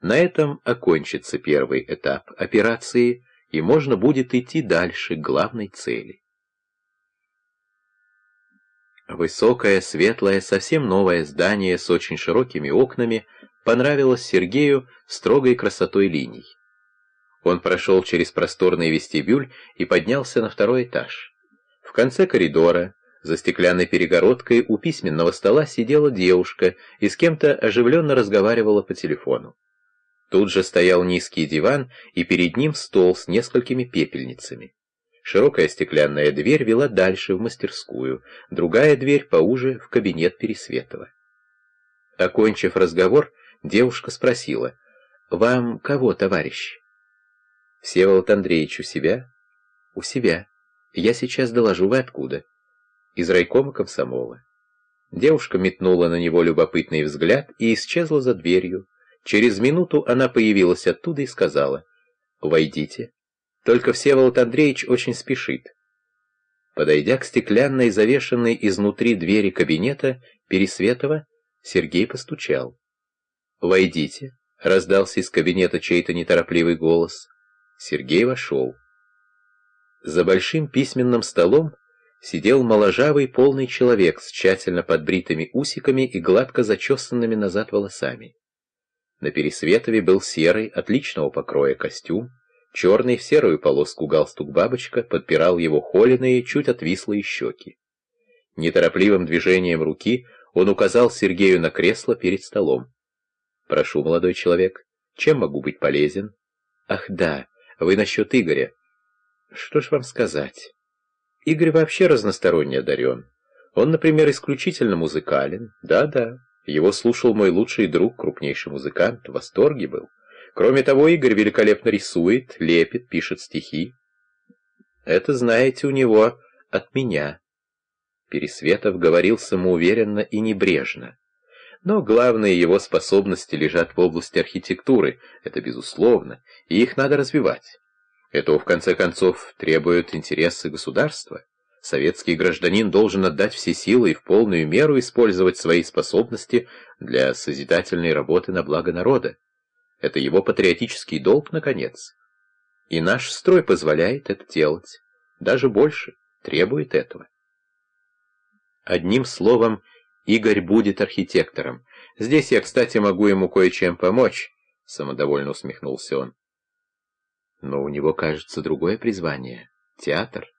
На этом окончится первый этап операции, и можно будет идти дальше к главной цели. Высокое, светлое, совсем новое здание с очень широкими окнами понравилось Сергею строгой красотой линий. Он прошел через просторный вестибюль и поднялся на второй этаж. В конце коридора, за стеклянной перегородкой, у письменного стола сидела девушка и с кем-то оживленно разговаривала по телефону. Тут же стоял низкий диван и перед ним стол с несколькими пепельницами. Широкая стеклянная дверь вела дальше, в мастерскую, другая дверь поуже, в кабинет Пересветова. Окончив разговор, девушка спросила, «Вам кого, товарищ?» «Всеволод Андреевич у себя?» «У себя. Я сейчас доложу, вы откуда?» «Из райкома комсомола». Девушка метнула на него любопытный взгляд и исчезла за дверью. Через минуту она появилась оттуда и сказала, «Войдите». Только Всеволод Андреевич очень спешит. Подойдя к стеклянной, завешенной изнутри двери кабинета Пересветова, Сергей постучал. «Войдите», — раздался из кабинета чей-то неторопливый голос. Сергей вошел. За большим письменным столом сидел моложавый полный человек с тщательно подбритыми усиками и гладко зачесанными назад волосами. На Пересветове был серый, отличного покроя костюм, Черный в серую полоску галстук-бабочка подпирал его холеные, чуть отвислые щеки. Неторопливым движением руки он указал Сергею на кресло перед столом. «Прошу, молодой человек, чем могу быть полезен?» «Ах, да, вы насчет Игоря. Что ж вам сказать? Игорь вообще разносторонне одарен. Он, например, исключительно музыкален. Да-да, его слушал мой лучший друг, крупнейший музыкант, в восторге был. Кроме того, Игорь великолепно рисует, лепит, пишет стихи. Это, знаете, у него от меня. Пересветов говорил самоуверенно и небрежно. Но главные его способности лежат в области архитектуры, это безусловно, и их надо развивать. Это, в конце концов, требует интересы государства. Советский гражданин должен отдать все силы и в полную меру использовать свои способности для созидательной работы на благо народа. Это его патриотический долг, наконец. И наш строй позволяет это делать. Даже больше, требует этого. Одним словом, Игорь будет архитектором. Здесь я, кстати, могу ему кое-чем помочь, — самодовольно усмехнулся он. Но у него, кажется, другое призвание — театр.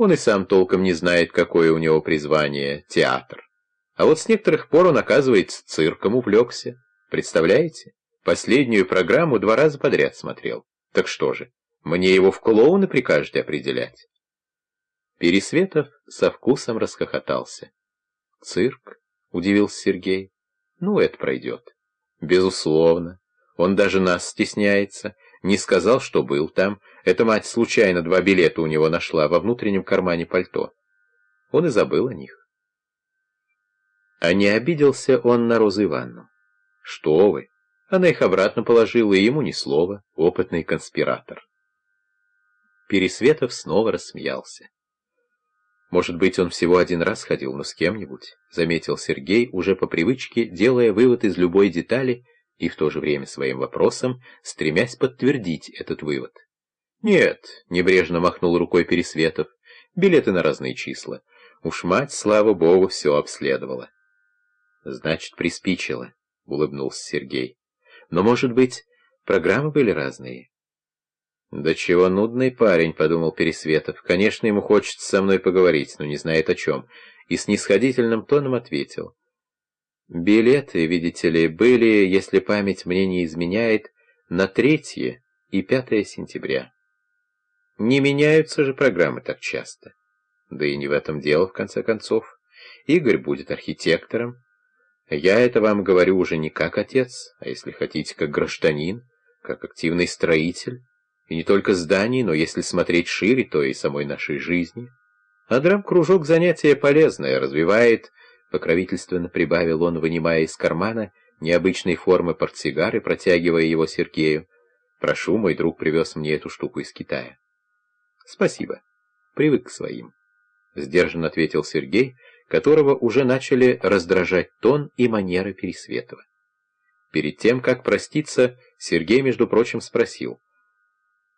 Он и сам толком не знает, какое у него призвание — театр. А вот с некоторых пор он, оказывается, цирком увлекся. Представляете? Последнюю программу два раза подряд смотрел. Так что же, мне его в клоуны прикажете определять? Пересветов со вкусом расхохотался. «Цирк?» — удивился Сергей. «Ну, это пройдет». «Безусловно. Он даже нас стесняется. Не сказал, что был там. Эта мать случайно два билета у него нашла во внутреннем кармане пальто. Он и забыл о них». А не обиделся он на Розу Ивановну. «Что вы!» Она их обратно положила, и ему ни слова, опытный конспиратор. Пересветов снова рассмеялся. «Может быть, он всего один раз ходил, но с кем-нибудь», — заметил Сергей, уже по привычке, делая вывод из любой детали и в то же время своим вопросом, стремясь подтвердить этот вывод. «Нет», — небрежно махнул рукой Пересветов, — «билеты на разные числа. Уж мать, слава богу, все обследовала». «Значит, приспичило», — улыбнулся Сергей. Но, может быть, программы были разные? «Да чего нудный парень», — подумал Пересветов. «Конечно, ему хочется со мной поговорить, но не знает о чем». И с нисходительным тоном ответил. «Билеты, видите ли, были, если память мне не изменяет, на третье и пятое сентября. Не меняются же программы так часто. Да и не в этом дело, в конце концов. Игорь будет архитектором, я это вам говорю уже не как отец, а если хотите, как гражданин, как активный строитель. И не только зданий, но если смотреть шире, то и самой нашей жизни. А драм-кружок занятие полезное, развивает, покровительственно прибавил он, вынимая из кармана необычной формы портсигар и протягивая его Сергею. Прошу, мой друг привез мне эту штуку из Китая. Спасибо. Привык к своим. Сдержанно ответил Сергей, которого уже начали раздражать тон и манеры Пересветова. Перед тем, как проститься, Сергей, между прочим, спросил.